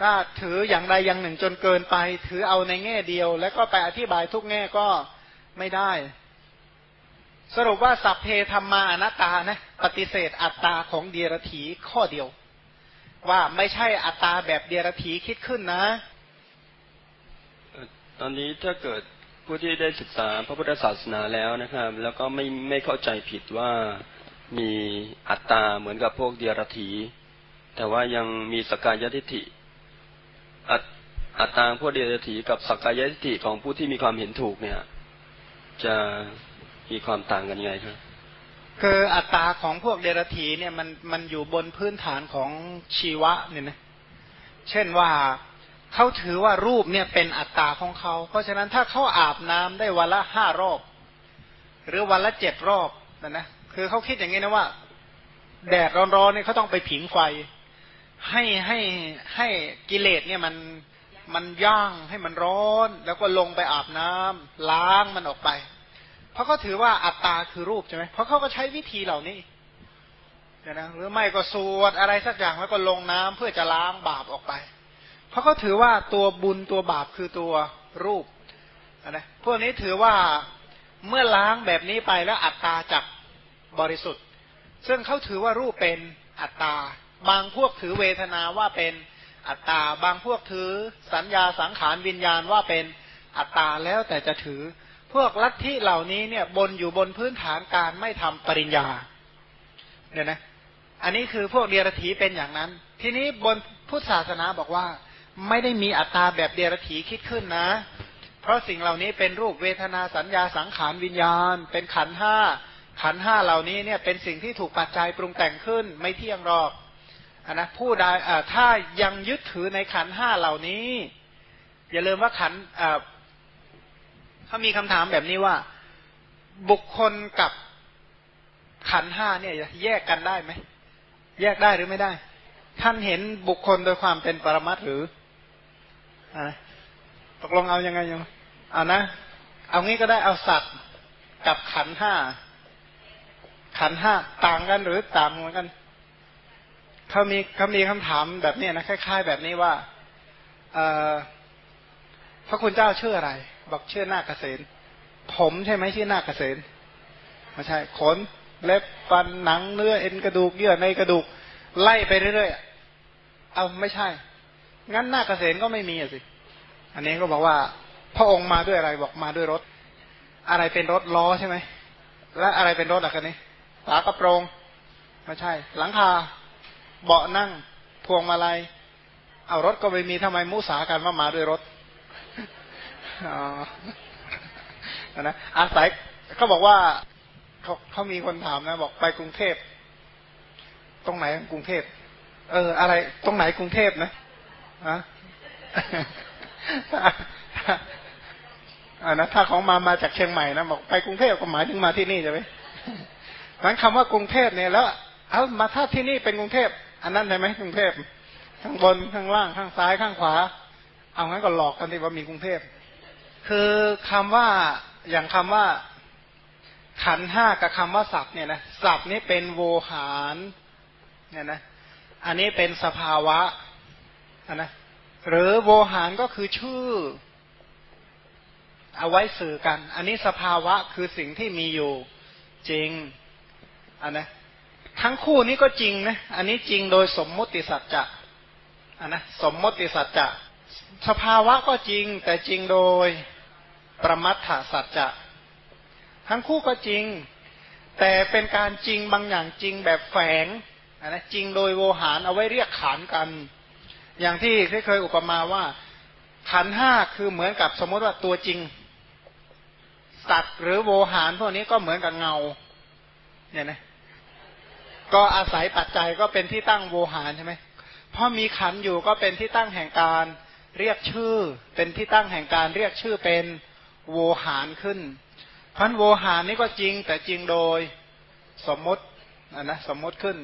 ถ้าถืออย่างใดอย่างหนึ่งจนเกินไป ถือเอาในแง่เดียว แล้วก็ไปอธิบายทุกแง่ก็ไม่ได้ สรุปว่าสัพเพธรรมาอนัตตานะปฏิเสธอัตตาของเดียรถีข้อเดียว ว่าไม่ใช่อัตตาแบบเดียรถีคิดขึ้นนะ ตอนนี้ถ้าเกิดผู้ที่ได้ศึกษาพระพุทธศาสนาแล้วนะครับ แล้วก็ไม่ไม่เข้าใจผิดว่ามีอัตตาเหมือนกับพวกเดียรถีแต่ว่ายังมีสกายทิฏฐิ อัตตตาพวกเดียรถีกับสักกายทิฏฐิของผู้ที่มีความเห็นถูกเนี่ย จะมีความต่างกันยังไงครับคืออัตตาของพวกเดรัจฉีเนี่ยมันมันอยู่บนพื้นฐานของชีวะเนี่ยนะเช่นว่าเขาถือว่ารูปเนี่ยเป็นอัตตาของเขา เพราะฉะนั้นถ้าเขาอาบน้ำได้วันละห้ารอบ หรือวันละเจ็ดรอบนะนะคือเขาคิดอย่างนี้นะว่า แดดร้อนๆเนี่ยเขาต้องไปผิงไฟ ให้ให้ให้กิเลสเนี่ยมันมันย่างให้มันร้อน แล้วก็ลงไปอาบน้ำล้างมันออกไป เพราะเขาถือว่าอัตตาคือรูปใช่ไหมเพราะเขาก็ใช้วิธีเหล่านี้นะหรือไม่ก็สวดอะไรสักอย่างแล้วก็ลงน้ำเพื่อจะล้างบาปออกไป เพราะเขาถือว่าตัวบุญตัวบาปคือตัวรูปนะพวกนี้ถือว่าเมื่อล้างแบบนี้ไปแล้วอัตตาจับบริสุทธิ์ ซึ่งเขาถือว่ารูปเป็นอัตตา บางพวกถือเวทนาว่าเป็นอัตตา บางพวกถือสัญญาสังขารวิญญาณว่าเป็นอัตตาแล้วแต่จะถือ พวกลัทธิเหล่านี้เนี่ยบนอยู่บนพื้นฐานการไม่ทำปริญญาเนี่ยนะอันนี้คือพวกเดียรถีเป็นอย่างนั้น ทีนี้บนพุทธศาสนาบอกว่า ไม่ได้มีอัตตาแบบเดรัจฉีคิดขึ้นนะ เพราะสิ่งเหล่านี้เป็นรูปเวทนาสัญญาสังขารวิญญาณ เป็นขันห้าขันห้าเหล่านี้เนี่ยเป็นสิ่งที่ถูกปัจจัยปรุงแต่งขึ้นไม่เที่ยงหรอก นะผู้ใดถ้ายังยึดถือในขันห้าเหล่านี้ อย่าลืมว่าขันเขามีคำถามแบบนี้ว่า บุคคลกับขันห้าเนี่ยแยกกันได้ไหมแยกได้หรือไม่ได้ ท่านเห็นบุคคลโดยความเป็นปรมัตหรือตกลงเอายังไงยังเอานะ เอางี้ก็ได้เอาสัตว์กับขันห้าขันห้าต่างกันหรือต่างเหมือนกัน เขามีเขามีคำถามแบบนี้นะคล้าย ๆ แบบนี้ว่าเออพระคุณเจ้าชื่ออะไร บอกชื่อนาคเกษณผมใช่ไหมชื่อนาคเกษณไม่ใช่ขนเล็บฟันหนังเนื้อเอ็นกระดูกเยื่อในกระดูก ไล่ไปเรื่อยๆเอาไม่ใช่ งั้นหน้าเกษณก็ไม่มีสิ อันนี้ก็บอกว่า พระองค์มาด้วยอะไรบอกมาด้วยรถ อะไรเป็นรถล้อใช่ไหมและอะไรเป็นรถอะกันนี้ฝากระโปรงไม่ใช่ หลังคา เบาะนั่ง พวงมาลัย เอารถก็ไม่มีทำไมมุสากันว่ามาด้วยรถอนะอาศัยเขาบอกว่าเขาเขามีคนถามนะ บอกไปกรุงเทพตรงไหนกรุงเทพเออ อะไร ตรงไหนกรุงเทพนะอะอ่านะถ้าของมามาจากเชียงใหม่นะบอกไปกรุงเทพก็หมายถึงมาที่นี่ใช่ไหมนั้นคำว่ากรุงเทพเนี่ยแล้วเอามาถ้าที่นี่เป็นกรุงเทพ อันนั้นใช่ไหมกรุงเทพข้างบนข้างล่างข้างซ้ายข้างขวา เอางั้นก็หลอกกันที่ว่ามีกรุงเทพคือคำว่าอย่างคำว่า ขันห้ากับคำว่าสับเนี่ยนะสับนี่เป็นโวหารเนี่ยนะอันนี้เป็นสภาวะนะหรือโวหารก็คือชื่อ เอาไว้สื่อกัน อันนี้สภาวะคือสิ่งที่มีอยู่จริงอันนะ ทั้งคู่นี้ก็จริงนะ อันนี้จริงโดยสมมติสัจจะอันนะสมมติสัจจะ สภาวะก็จริง แต่จริงโดยประมัตถสัจจะ ทั้งคู่ก็จริง แต่เป็นการจริงบางอย่างจริงแบบแฝงอันนะจริงโดยโวหารเอาไว้เรียกขานกัน อย่างที่เคยอุปมาว่าขันห้าคือเหมือนกับสมมติว่าตัวจริง สัตว์หรือโวหารพวกนี้ก็เหมือนกับเงาเนี่ยนะ ก็อาศัยปัจจัยก็เป็นที่ตั้งโวหารใช่ไหมเพราะมีขันอยู่ก็เป็นที่ตั้งแห่งการเรียกชื่อ เป็นที่ตั้งแห่งการเรียกชื่อเป็นโวหารขึ้นพันโวหารนี้ก็จริงแต่จริงโดยสมมตินะสมมติขึ้น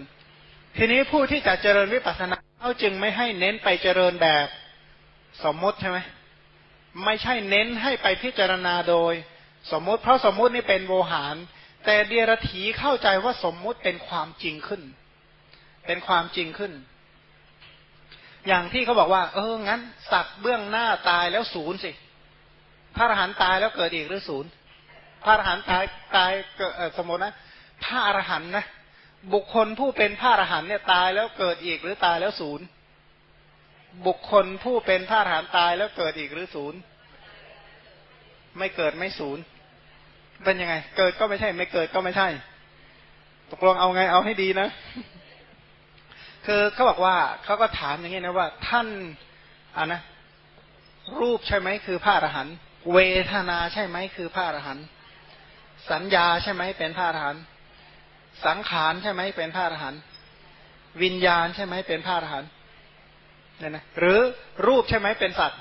ทีนี้ผู้ที่จะเจริญวิปัสสนาเขาจึงไม่ให้เน้นไปเจริญแบบสมมติใช่ไหมไม่ใช่เน้นให้ไปพิจารณาโดย สมมติ เพราะสมมตินี่เป็นโวหาร แต่เดียรถีเข้าใจว่าสมมุติเป็นความจริงขึ้น เป็นความจริงขึ้น อย่างที่เขาบอกว่า เอองั้น สัตว์เบื้องหน้าตายแล้วศูนย์สิ พระอรหันต์ตายแล้วเกิดอีกหรือศูนย์ พระอรหันต์ตายตายเกิดสมมตินะ พระอรหันต์นะบุคคลผู้เป็นพระอรหันต์เนี่ยตายแล้วเกิดอีกหรือตายแล้วศูนย์ บุคคลผู้เป็นพระอรหันต์ตายแล้วเกิดอีกหรือศูนย์ ไม่เกิดไม่ศูนย์ เป็นยังไง เกิดก็ไม่ใช่ ไม่เกิดก็ไม่ใช่ ตกลงเอาไงเอาให้ดีนะ คือเขาบอกว่าเขาก็ถามอย่างนี้นะว่า ท่านอ่านะ รูปใช่ไหมคือพระอรหันต์เวทนาใช่ไหมคือพระอรหันต์สัญญาใช่ไหมเป็นพระอรหันต์สังขารใช่ไหมเป็นพระอรหันต์วิญญาณใช่ไหมเป็นพระอรหันต์เนี่ยนะหรือรูปใช่ไหมเป็นสัตว์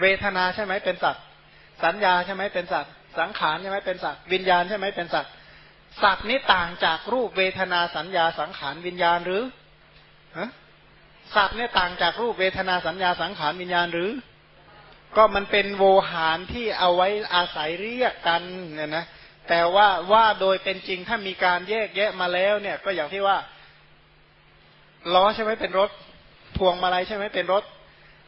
เวทนาใช่ไหมเป็นสัตว์ สัญญาใช่ไหมเป็นสัตว์ สังขารใช่ไหมเป็นสัตว์วิญญาณใช่ไหมเป็นสัตว์สัตว์นี้ต่างจากรูปเวทนาสัญญาสังขารวิญญาณหรือสัตว์เนี่ยต่างจากรูปเวทนาสัญญาสังขารวิญญาณหรือ ก็มันเป็นโวหารที่เอาไว้อาศัยเรียกกันเนี่ยนะแต่ว่าว่าโดยเป็นจริงถ้ามีการแยกแยะมาแล้วเนี่ย ก็อย่างที่ว่าล้อใช่ไหมเป็นรถพวงมาลัยใช่ไหมเป็นรถ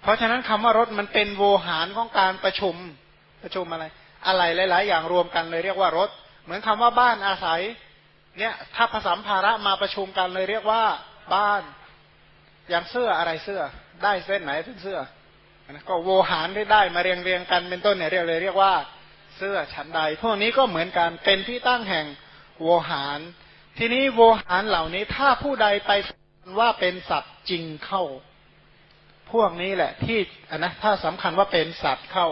เพราะฉะนั้นคำว่ารถมันเป็นโวหารของการประชุมประชุมอะไร อะไรหลาย ๆ อย่างรวมกันเลยเรียกว่ารถ เหมือนคำว่าบ้านอาศัย เนี่ยถ้าผสมภาระมาประชุมกันเลยเรียกว่าบ้านอย่างเสื้ออะไรเสื้อ ได้เส้นไหนเป็นเสื้อก็โวหารได้ได้มาเรียงเรียงกันเป็นต้นเนี่ยเรียกเลยเรียกว่าเสื้อชั้นใด พวกนี้ก็เหมือนกันเป็นที่ตั้งแห่งโวหาร ทีนี้โวหารเหล่านี้ถ้าผู้ใดไปว่าเป็นสัตว์จริงเข้า พวกนี้แหละที่นนะถ้าสำคัญว่าเป็นสัตว์เข้า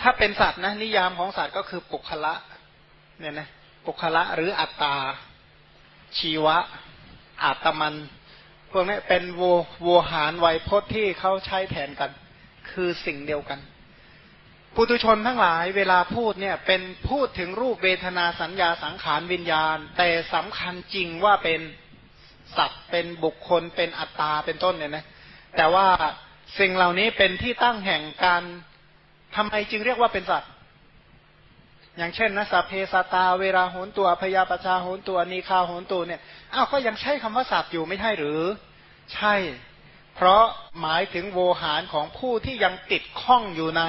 ถ้าเป็นสัตว์นะนิยามของสัตว์ก็คือปุคละเนี่ยนะปุคละหรืออัตตา ชีวะ อาตมัน พวกนี้เป็นโวโวหารไวยพจน์ที่เขาใช้แทนกัน คือสิ่งเดียวกันปุตุชนทั้งหลายเวลาพูดเนี่ยเป็นพูดถึงรูปเวทนาสัญญาสังขารวิญญาณ แต่สำคัญจริงว่าเป็นสัตว์เป็นบุคคลเป็นอัตตาเป็นต้นเนี่ยนะแต่ว่าสิ่งเหล่านี้เป็นที่ตั้งแห่งการ ทำไมจึงเรียกว่าเป็นสัตว์ อย่างเช่นนะสัพเพสตา เวลาโหนตัวพยาปชาโหนตัวนีคาโหนตัวเนี่ยอ้าวก็ยังใช้คำว่าสัตว์อยู่ไม่ใช่หรือ ใช่ เพราะหมายถึงโวหารของผู้ที่ยังติดข้องอยู่ใน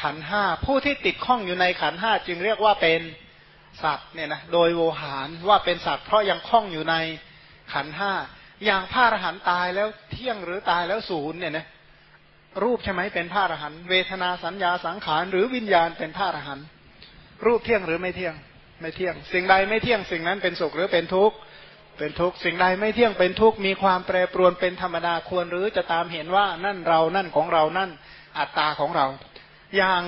ขันห้าผู้ที่ติดข้องอยู่ในขันห้าจึงเรียกว่าเป็นสัตว์เนี่ยนะโดยโวหารว่าเป็นสัตว์เพราะยังข้องอยู่ในขันห้าอย่างพระอรหันต์ตายแล้วเที่ยงหรือตายแล้วศูนย์เนี่ยนะ รูปใช่ไหมเป็นพระอรหันต์เวทนาสัญญาสังขารหรือวิญญาณเป็นพระอรหันต์รูปเที่ยงหรือไม่เที่ยง ไม่เที่ยง สิ่งใดไม่เที่ยงสิ่งนั้นเป็นสุขหรือเป็นทุกข์เป็นทุกข์สิ่งใดไม่เที่ยงเป็นทุกข์มีความแปรปรวนเป็นธรรมดาควร หรือจะตามเห็นว่านั่นเรานั่นของเรานั่นอัตตาของเรา อย่าง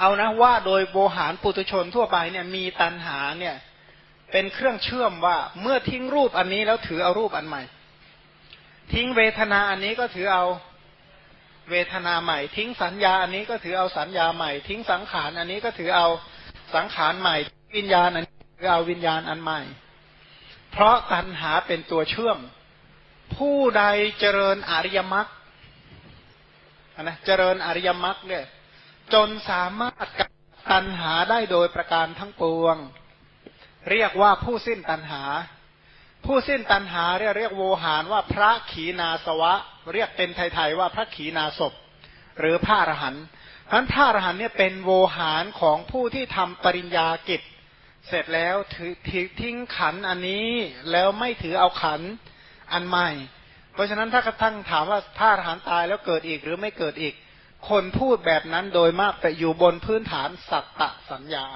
เอานะว่าโดยโบหารปุตุชนทั่วไปเนี่ยมีตันหาเนี่ย เป็นเครื่องเชื่อมว่าเมื่อทิ้งรูปอันนี้แล้วถือเอารูปอันใหม่ ทิ้งเวทนาอันนี้ก็ถือเอา เวทนาใหม่ทิ้งสัญญาอันนี้ก็ถือเอาสัญญาใหม่ ทิ้งสังขารอันนี้ก็ถือเอาสังขารใหม่ วิญญาณอันนี้ถือเอาวิญญาณอันใหม่ เพราะตัณหาเป็นตัวเชื่อม ผู้ใดเจริญอริยมรรคนะเจริญอริยมรรคเนี่ยจนสามารถกับตัณหาได้โดยประการทั้งปวง เรียกว่าผู้สิ้นตัณหา ผู้สิ้นตัณหาเรียกเรียกโวหารว่าพระขีนาสวะ เรียกเป็นไทยๆว่าพระขีนาศพ หรือพระอรหันต์พันพระอรหันต์เนี่ยเป็นโวหารของผู้ที่ทำปริญญากิจ เสร็จแล้วถือทิ้งขันอันนี้แล้วไม่ถือเอาขันอันใหม่ เพราะฉะนั้นถ้ากระทั่งถามว่าถ้าทหารตายแล้วเกิดอีกหรือไม่เกิดอีก คนพูดแบบนั้นโดยมากแต่อยู่บนพื้นฐานสัตตสัญญา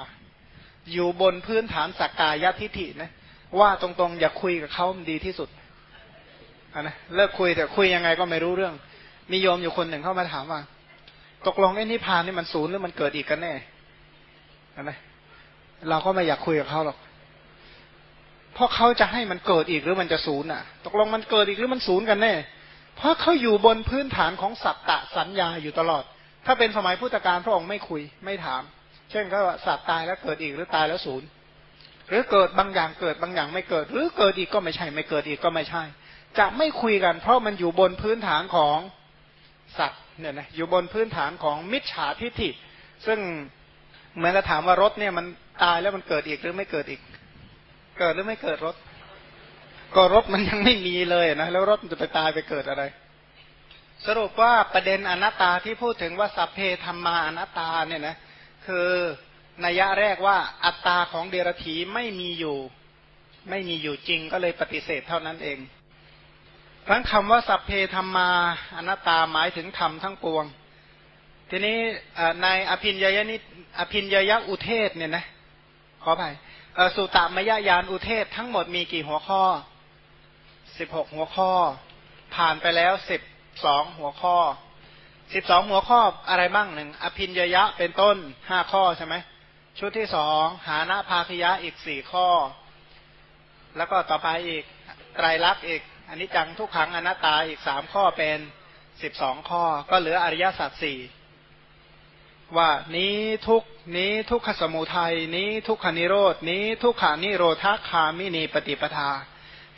อยู่บนพื้นฐานสักกายทิฐินะ ว่าตรงๆ อย่าคุยกับเขาดีที่สุดนะเลิกคุยแต่คุยยังไงก็ไม่รู้เรื่อง มีโยมอยู่คนหนึ่งเข้ามาถามว่า ตกลงไอ้นิพพานนี่มันศูนย์หรือมันเกิดอีกกันแน่นะเราก็ไม่อยากคุยกับเขาหรอกเพราะเขาจะให้มันเกิดอีกหรือมันจะศูนย์อะ ตกลงมันเกิดอีกหรือมันศูนย์กันแน่ เพราะเขาอยู่บนพื้นฐานของสัตตะสัญญาอยู่ตลอด ถ้าเป็นสมัยพุทธกาลพระองค์ไม่คุยไม่ถาม เช่นก็ว่าสัตว์ตายแล้วเกิดอีกหรือตายแล้วศูนย์ หรือเกิดบางอย่างเกิดบางอย่างไม่เกิด หรือเกิดอีกก็ไม่ใช่ ไม่เกิดอีกก็ไม่ใช่ จะไม่คุยกันเพราะมันอยู่บนพื้นฐานของสัตว์เนี่ยนะอยู่บนพื้นฐานของมิจฉาทิฏฐิ ซึ่งเหมือนกับถามว่ารถเนี่ยมันตายแล้วมันเกิดอีกหรือไม่เกิดอีก เกิดหรือไม่เกิดรถ ก็รถมันยังไม่มีเลยนะแล้วรถมันจะไปตายไปเกิดอะไร สรุปว่าประเด็นอนัตตาที่พูดถึงว่าสัพเพธรรมาอนัตตาเนี่ยนะคือ นัยยะแรกว่าอัตตาของเดรัจฉีไม่มีอยู่ ไม่มีอยู่จริงก็เลยปฏิเสธเท่านั้นเองทั้งคำว่าสัพเพธรรมาอนัตตาหมายถึงธรรมทั้งปวง ทีนี้ในอภินยยนิอภินยยอุเทศเนี่ยนะขอไปสุตามยญาณอุเทศทั้งหมดมีกี่หัวข้อสิบหกหัวข้อ ผ่านไปแล้วสิบสองหัวข้อสิบสองหัวข้ออะไรบ้างหนึ่งอภินยยะเป็นต้นห้าข้อใช่ไหม ชุดที่สองหานาภาคยะอีกสี่ข้อ แล้วก็ต่อไปอีกไตรลักษณ์อีกอันนี้จังทุกขังอนัตตาอีกสามข้อเป็นสิบสองข้อ ก็เหลืออริยสัจสี่ว่านี้ทุกนี้ทุกขสมุทัยนี้ทุกขานิโรดนี้ทุกขานิโรธาคามินีปฏิปทา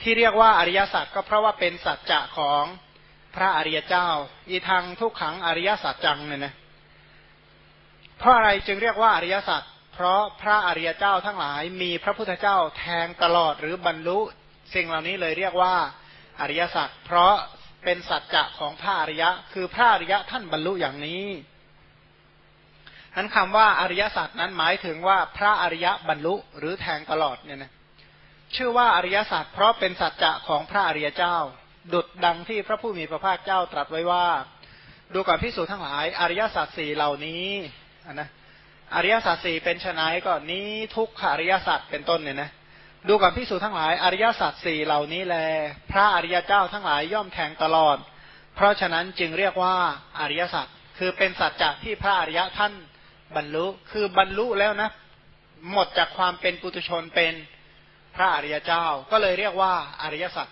ที่เรียกว่าอริยสัจก็เพราะว่าเป็นสัจจะของพระอริยเจ้า อีทางทุกขังอริยสัจจังเนี่ยนะเพราะอะไรจึงเรียกว่าอริยสัจ เพราะพระอริยเจ้าทั้งหลายมีพระพุทธเจ้าแทงตลอดหรือบรรลุสิ่งเหล่านี้เลยเรียกว่าอริยสัจเพราะเป็นสัจจะของพระอริยะ คือพระอริยะท่านบรรลุอย่างนี้นั้นคำว่าอริยสัจนั้นหมายถึงว่าพระอริยะบรรลุหรือแทงตลอดเนี่ยนะชื่อว่าอริยสัจเพราะเป็นสัจจะของพระอริยเจ้า ดุดดังที่พระผู้มีพระภาคเจ้าตรัสไว้ว่า ดูก่อนพิสูจน์ทั้งหลาย อริยสัจสี่เหล่านี้นะ อริยสัจสี่เป็นชนะก็นี้ทุกขอริยสัจเป็นต้นเนี่ยนะดูก่อนพิสูจน์ทั้งหลายอริยสัจสี่เหล่านี้แล พระอริยเจ้าทั้งหลายย่อมแทงตลอด เพราะฉะนั้นจึงเรียกว่าอริยสัจคือเป็นสัจจะที่พระอริยะท่านบรรลุคือบรรลุแล้วนะ หมดจากความเป็นปุตุชนเป็นพระอริยเจ้า ก็เลยเรียกว่าอริยสัจ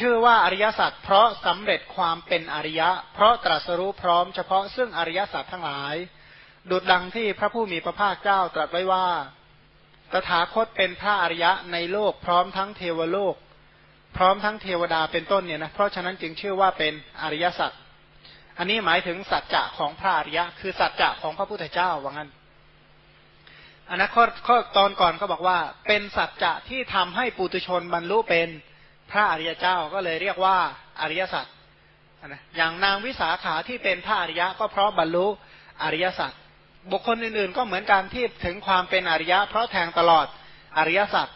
ชื่อว่าอริยสัจเพราะสำเร็จความเป็นอริยะ เพราะตรัสรู้พร้อมเฉพาะซึ่งอริยสัจทั้งหลาย ดุดดังที่พระผู้มีพระภาคเจ้าตรัสไว้ว่า ตถาคตเป็นพระอริยะในโลกพร้อมทั้งเทวโลก พร้อมทั้งเทวดาเป็นต้นเนี่ยนะ เพราะฉะนั้นจึงชื่อว่าเป็นอริยสัจ อันนี้หมายถึงสัจจะของพระอริยะ คือสัจจะของพระพุทธเจ้าว่างั้นอันนั้นข้อขอตอนก่อนก็บอกว่า เป็นสัจจะที่ทำให้ปุตุชนบรรลุเป็นพระอริยเจ้าก็เลยเรียกว่าอริยสัจนะอย่างนางวิสาขาที่เป็นพระอริยะก็เพราะบรรลุอริยสัจ บุคคลอื่นๆ ก็เหมือนการที่ถึงความเป็นอริยะ เพราะแทงตลอดอริยสัจ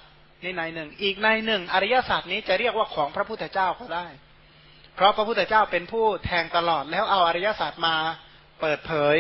นี่ในหนึ่ง อีกในหนึ่ง อริยสัจนี้จะเรียกว่าของพระพุทธเจ้าก็ได้ เพราะพระพุทธเจ้าเป็นผู้แทงตลอดแล้วเอาอริยสัจมาเปิดเผย